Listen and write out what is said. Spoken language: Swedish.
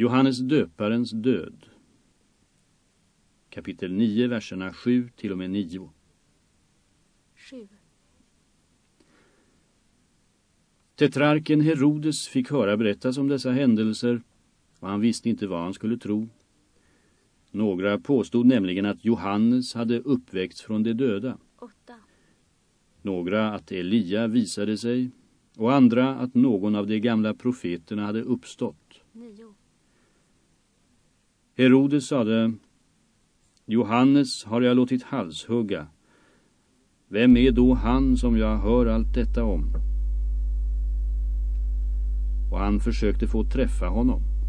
Johannes döparens död. Kapitel 9, verserna 7 till och med 9. 7. Tetrarken Herodes fick höra berättas om dessa händelser och han visste inte vad han skulle tro. Några påstod nämligen att Johannes hade uppväckts från de döda. 8. Några att Elia visade sig och andra att någon av de gamla profeterna hade uppstått. 9. Herodes sade Johannes har jag låtit halshugga. Vem är då han som jag hör allt detta om? Och han försökte få träffa honom.